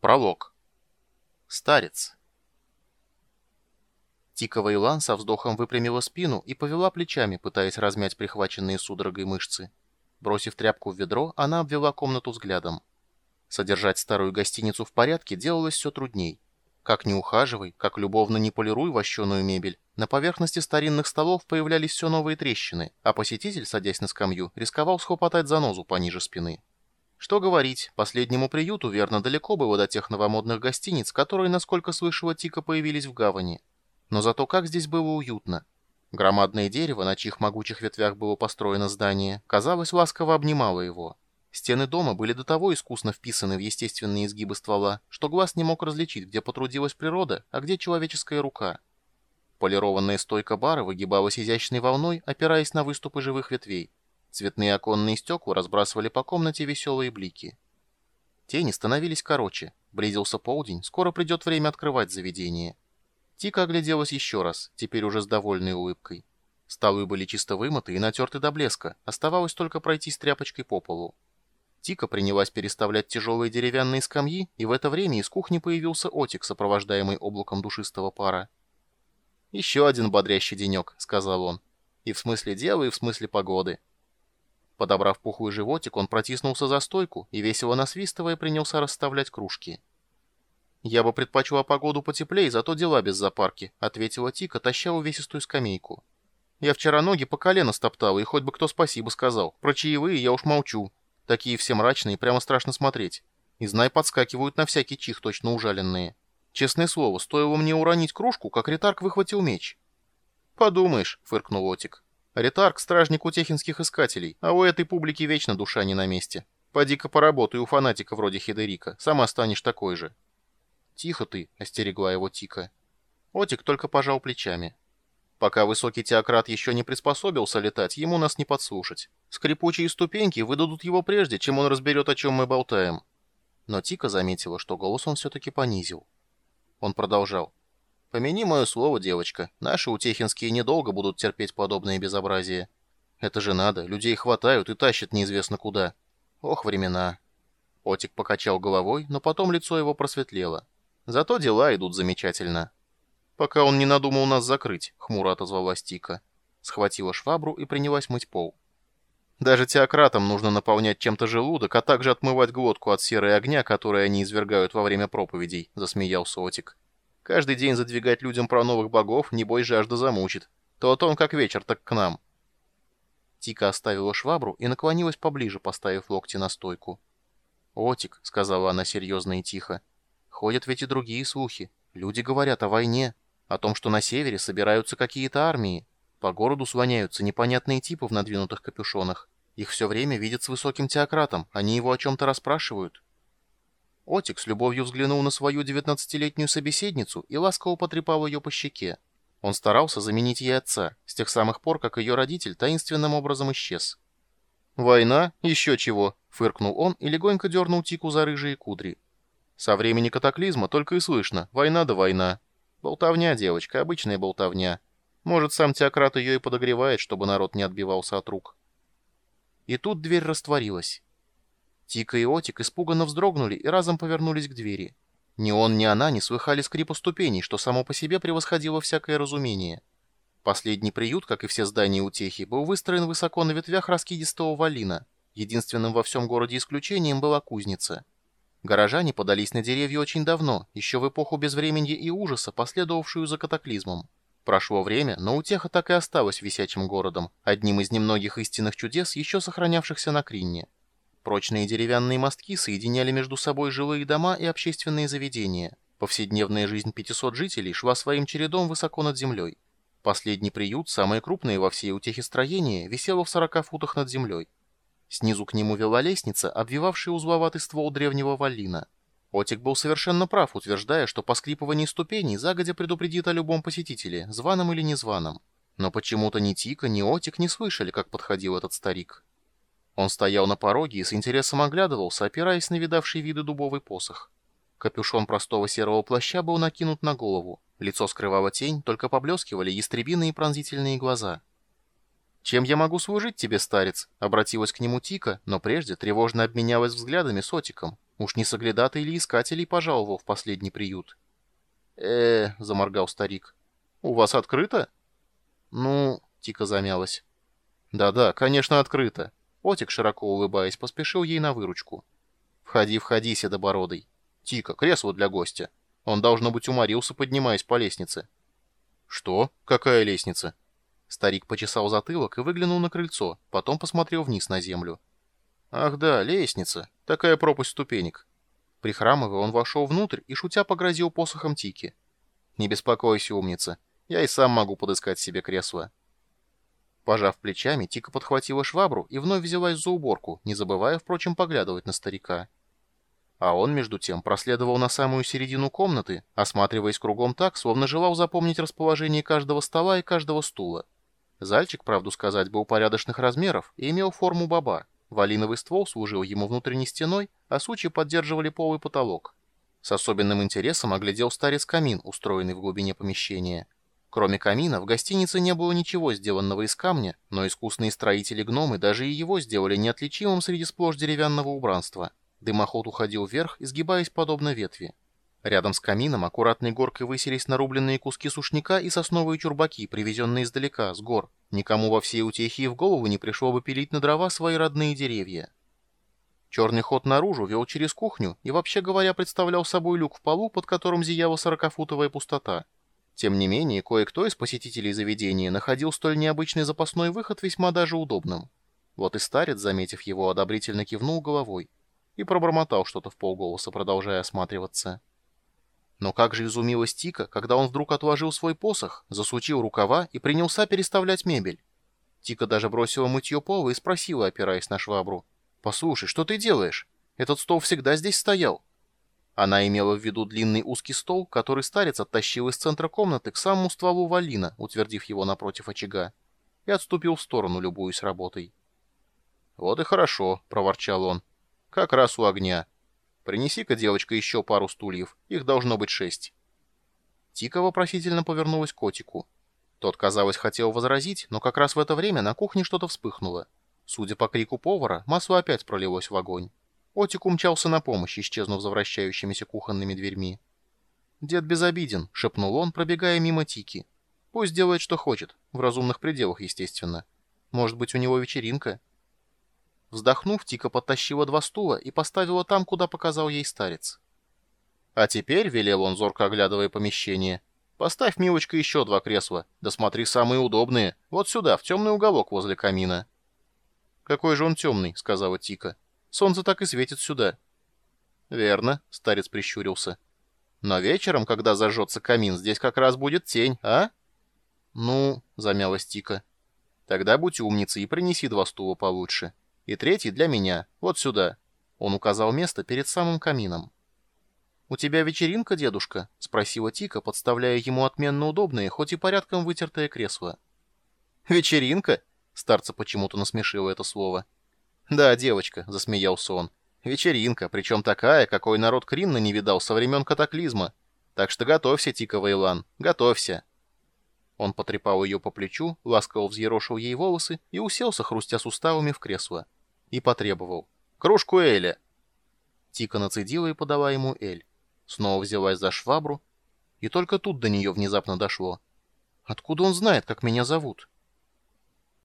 Пролог. Старец. Тика Вейлан со вздохом выпрямила спину и повела плечами, пытаясь размять прихваченные судорогой мышцы. Бросив тряпку в ведро, она обвела комнату взглядом. Содержать старую гостиницу в порядке делалось все трудней. Как ни ухаживай, как любовно не полируй вощеную мебель, на поверхности старинных столов появлялись все новые трещины, а посетитель, садясь на скамью, рисковал схлопотать занозу пониже спины. Что говорить, последнему приюту верно далеко было до тех новомодных гостиниц, которые, насколько слышала Тика, появились в гавани. Но зато как здесь было уютно. Громадное дерево, на чьих могучих ветвях было построено здание, казалось, ласково обнимало его. Стены дома были до того искусно вписаны в естественные изгибы ствола, что глаз не мог различить, где потрудилась природа, а где человеческая рука. Полированная стойка бара выгибалась изящной волной, опираясь на выступы живых ветвей. Цветные оконные стекла разбрасывали по комнате веселые блики. Тени становились короче. Близился полдень, скоро придет время открывать заведение. Тика огляделась еще раз, теперь уже с довольной улыбкой. Столы были чисто вымыты и натерты до блеска, оставалось только пройти с тряпочкой по полу. Тика принялась переставлять тяжелые деревянные скамьи, и в это время из кухни появился Отик, сопровождаемый облаком душистого пара. «Еще один бодрящий денек», — сказал он. «И в смысле дела, и в смысле погоды». Подобрав пухлый животик, он протиснулся за стойку и, весело насвистывая, принялся расставлять кружки. «Я бы предпочла погоду потеплее, зато дела без запарки», — ответила Тика, таща увесистую скамейку. «Я вчера ноги по колено стоптала, и хоть бы кто спасибо сказал. Про чаевые я уж молчу. Такие все мрачные, прямо страшно смотреть. И знай, подскакивают на всякий чих, точно ужаленные. Честное слово, стоило мне уронить кружку, как ретарк выхватил меч». «Подумаешь», — фыркнул Отик. Ретарк — стражник у техинских искателей, а у этой публики вечно душа не на месте. Поди-ка поработай у фанатика вроде Хидерика, сама станешь такой же. «Тихо ты», — остерегла его Тика. Отик только пожал плечами. Пока высокий теократ еще не приспособился летать, ему нас не подслушать. Скрипучие ступеньки выдадут его прежде, чем он разберет, о чем мы болтаем. Но Тика заметила, что голос он все-таки понизил. Он продолжал. Помяни мое слово, девочка, наши утехинские недолго будут терпеть подобное безобразие. Это же надо, людей хватают и тащат неизвестно куда. Ох, времена. Отик покачал головой, но потом лицо его просветлело. Зато дела идут замечательно. Пока он не надумал нас закрыть, хмуро отозвалась Тика. Схватила швабру и принялась мыть пол. Даже теократам нужно наполнять чем-то желудок, а также отмывать глотку от серой огня, который они извергают во время проповедей, засмеялся Отик. Каждый день задвигать людям про новых богов, небось, жажда замучит. То о том, как вечер, так к нам. Тика оставила швабру и наклонилась поближе, поставив локти на стойку. «Отик», — сказала она серьезно и тихо, — «ходят ведь и другие слухи. Люди говорят о войне, о том, что на севере собираются какие-то армии. По городу слоняются непонятные типы в надвинутых капюшонах. Их все время видят с высоким теократом, они его о чем-то расспрашивают. Отик с любовью взглянул на свою девятнадцатилетнюю собеседницу и ласково потрепал ее по щеке. Он старался заменить ей отца, с тех самых пор, как ее родитель таинственным образом исчез. «Война? Еще чего!» — фыркнул он и легонько дернул Тику за рыжие кудри. «Со времени катаклизма только и слышно. Война да война. Болтовня, девочка, обычная болтовня. Может, сам теократ ее и подогревает, чтобы народ не отбивался от рук». И тут дверь растворилась. Тика и Отик испуганно вздрогнули и разом повернулись к двери. Ни он, ни она не слыхали скрипа ступеней, что само по себе превосходило всякое разумение. Последний приют, как и все здания утехи, был выстроен высоко на ветвях раскидистого валина. Единственным во всем городе исключением была кузница. Горожане подались на деревья очень давно, еще в эпоху безвременья и ужаса, последовавшую за катаклизмом. Прошло время, но Утеха так и осталась висячим городом, одним из немногих истинных чудес, еще сохранявшихся на Кринне. Прочные деревянные мостки соединяли между собой жилые дома и общественные заведения. Повседневная жизнь 500 жителей шла своим чередом высоко над землей. Последний приют, самое крупное во всей утехе строения, висело в 40 футах над землей. Снизу к нему вела лестница, обвивавшая узловатый ствол древнего валина. Отик был совершенно прав, утверждая, что поскрипывание ступеней загодя предупредит о любом посетителе, званом или незваном. Но почему-то ни Тика, ни Отик не слышали, как подходил этот старик. Он стоял на пороге и с интересом оглядывался, опираясь на видавший виды дубовый посох. Капюшон простого серого плаща был накинут на голову. Лицо скрывало тень, только поблескивали ястребиные пронзительные глаза. «Чем я могу служить тебе, старец?» — обратилась к нему Тика, но прежде тревожно обменялась взглядами с Отиком. Уж не соглядатый или искателей пожаловал в последний приют. э заморгал старик. «У вас открыто?» «Ну...» — Тика замялась. «Да-да, конечно, открыто». Отик, широко улыбаясь, поспешил ей на выручку. «Входи, входи, седобородый. Тика, кресло для гостя. Он, должно быть, уморился, поднимаясь по лестнице». «Что? Какая лестница?» Старик почесал затылок и выглянул на крыльцо, потом посмотрел вниз на землю. «Ах да, лестница. Такая пропасть ступенек». Прихрамывая, он вошел внутрь и, шутя, погрозил посохом Тики. «Не беспокойся, умница. Я и сам могу подыскать себе кресло». Пожав плечами, Тика подхватила швабру и вновь взялась за уборку, не забывая, впрочем, поглядывать на старика. А он, между тем, проследовал на самую середину комнаты, осматриваясь кругом так, словно желал запомнить расположение каждого стола и каждого стула. Зальчик, правду сказать, был порядочных размеров и имел форму баба. Валиновый ствол служил ему внутренней стеной, а сучи поддерживали пол и потолок. С особенным интересом оглядел старец камин, устроенный в глубине помещения. Кроме камина, в гостинице не было ничего сделанного из камня, но искусные строители-гномы даже и его сделали неотличимым среди сплошь деревянного убранства. Дымоход уходил вверх, изгибаясь подобно ветви. Рядом с камином аккуратной горкой высились нарубленные куски сушняка и сосновые чурбаки, привезенные издалека, с гор. Никому во всей утехе в голову не пришло бы пилить на дрова свои родные деревья. Черный ход наружу вел через кухню и, вообще говоря, представлял собой люк в полу, под которым зияла сорокафутовая пустота. Тем не менее, кое-кто из посетителей заведения находил столь необычный запасной выход весьма даже удобным. Вот и старец, заметив его, одобрительно кивнул головой и пробормотал что-то в полголоса, продолжая осматриваться. Но как же изумилась Тика, когда он вдруг отложил свой посох, засучил рукава и принялся переставлять мебель. Тика даже бросила мытье пола и спросила, опираясь на швабру. «Послушай, что ты делаешь? Этот стол всегда здесь стоял». Она имела в виду длинный узкий стол, который старец оттащил из центра комнаты к самому стволу валина, утвердив его напротив очага, и отступил в сторону, любуясь работой. «Вот и хорошо», — проворчал он. «Как раз у огня. Принеси-ка, девочка, еще пару стульев. Их должно быть шесть». Тика вопросительно повернулась к котику. Тот, казалось, хотел возразить, но как раз в это время на кухне что-то вспыхнуло. Судя по крику повара, масло опять пролилось в огонь. Отик умчался на помощь, исчезнув за вращающимися кухонными дверьми. «Дед безобиден», — шепнул он, пробегая мимо Тики. «Пусть делает, что хочет, в разумных пределах, естественно. Может быть, у него вечеринка?» Вздохнув, Тика подтащила два стула и поставила там, куда показал ей старец. «А теперь», — велел он, зорко оглядывая помещение, — «поставь, милочка, еще два кресла, да смотри самые удобные, вот сюда, в темный уголок возле камина». «Какой же он темный», — сказала Тика. Солнце так и светит сюда». «Верно», — старец прищурился. «Но вечером, когда зажжется камин, здесь как раз будет тень, а?» «Ну», — замялась Тика. «Тогда будь умницей и принеси два стула получше. И третий для меня, вот сюда». Он указал место перед самым камином. «У тебя вечеринка, дедушка?» — спросила Тика, подставляя ему отменно удобное, хоть и порядком вытертое кресло. «Вечеринка?» — старца почему-то насмешило это слово. «Да, девочка», — засмеялся он. «Вечеринка, причем такая, какой народ Кринна не видал со времен катаклизма. Так что готовься, Тика Вейлан, готовься». Он потрепал ее по плечу, ласково взъерошил ей волосы и уселся, хрустя суставами в кресло. И потребовал. «Кружку Эля!» Тика нацедила и подала ему Эль. Снова взялась за швабру, и только тут до нее внезапно дошло. «Откуда он знает, как меня зовут?»